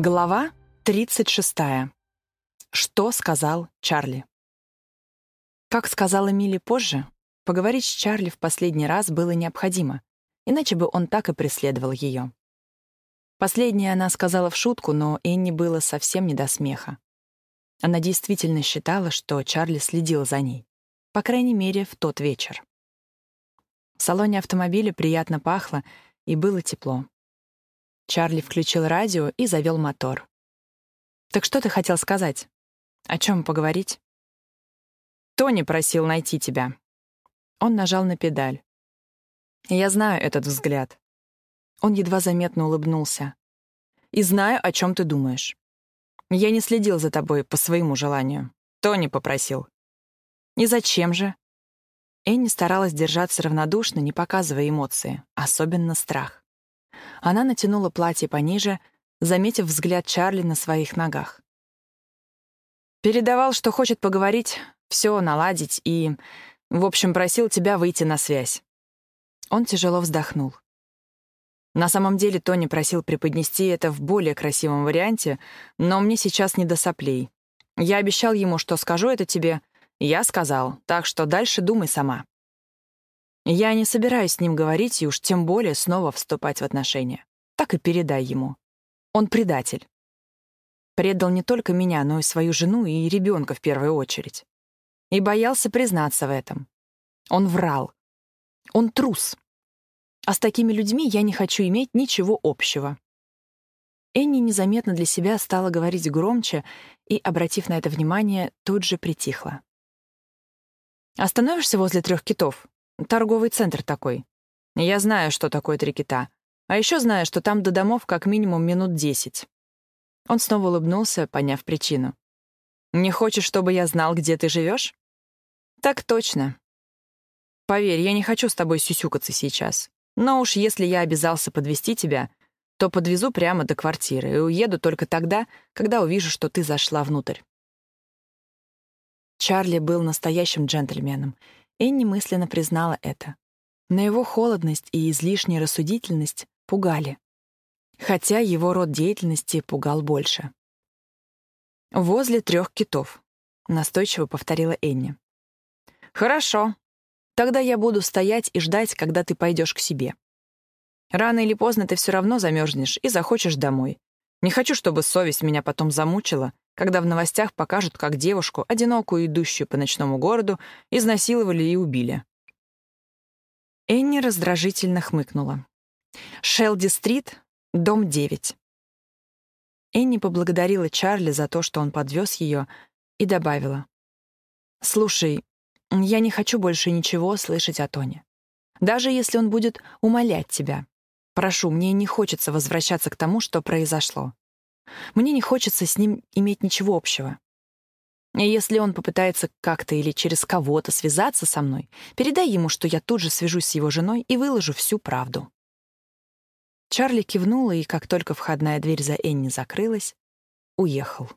Глава 36. Что сказал Чарли? Как сказала Милли позже, поговорить с Чарли в последний раз было необходимо, иначе бы он так и преследовал ее. Последнее она сказала в шутку, но Энни было совсем не до смеха. Она действительно считала, что Чарли следил за ней, по крайней мере, в тот вечер. В салоне автомобиля приятно пахло, и было тепло. Чарли включил радио и завел мотор. «Так что ты хотел сказать? О чем поговорить?» «Тони просил найти тебя». Он нажал на педаль. «Я знаю этот взгляд». Он едва заметно улыбнулся. «И знаю, о чем ты думаешь. Я не следил за тобой по своему желанию. Тони попросил». «И зачем же?» Энни старалась держаться равнодушно, не показывая эмоции, особенно страх. Она натянула платье пониже, заметив взгляд Чарли на своих ногах. Передавал, что хочет поговорить, все наладить и, в общем, просил тебя выйти на связь. Он тяжело вздохнул. На самом деле Тони просил преподнести это в более красивом варианте, но мне сейчас не до соплей. Я обещал ему, что скажу это тебе. Я сказал, так что дальше думай сама. Я не собираюсь с ним говорить и уж тем более снова вступать в отношения. Так и передай ему. Он предатель. Предал не только меня, но и свою жену и ребенка в первую очередь. И боялся признаться в этом. Он врал. Он трус. А с такими людьми я не хочу иметь ничего общего. Энни незаметно для себя стала говорить громче и, обратив на это внимание, тут же притихла. «Остановишься возле трех китов?» Торговый центр такой. Я знаю, что такое три кита. А еще знаю, что там до домов как минимум минут десять. Он снова улыбнулся, поняв причину. «Не хочешь, чтобы я знал, где ты живешь? «Так точно. Поверь, я не хочу с тобой сюсюкаться сейчас. Но уж если я обязался подвести тебя, то подвезу прямо до квартиры и уеду только тогда, когда увижу, что ты зашла внутрь». Чарли был настоящим джентльменом Энни мысленно признала это. Но его холодность и излишняя рассудительность пугали. Хотя его род деятельности пугал больше. «Возле трех китов», — настойчиво повторила Энни. «Хорошо. Тогда я буду стоять и ждать, когда ты пойдешь к себе. Рано или поздно ты все равно замерзнешь и захочешь домой. Не хочу, чтобы совесть меня потом замучила, когда в новостях покажут, как девушку, одинокую идущую по ночному городу, изнасиловали и убили. Энни раздражительно хмыкнула. «Шелди-стрит, дом 9». Энни поблагодарила Чарли за то, что он подвез ее, и добавила. «Слушай, я не хочу больше ничего слышать о Тоне. Даже если он будет умолять тебя. Прошу, мне не хочется возвращаться к тому, что произошло. Мне не хочется с ним иметь ничего общего. И если он попытается как-то или через кого-то связаться со мной, передай ему, что я тут же свяжусь с его женой и выложу всю правду». Чарли кивнула, и как только входная дверь за Энни закрылась, уехал.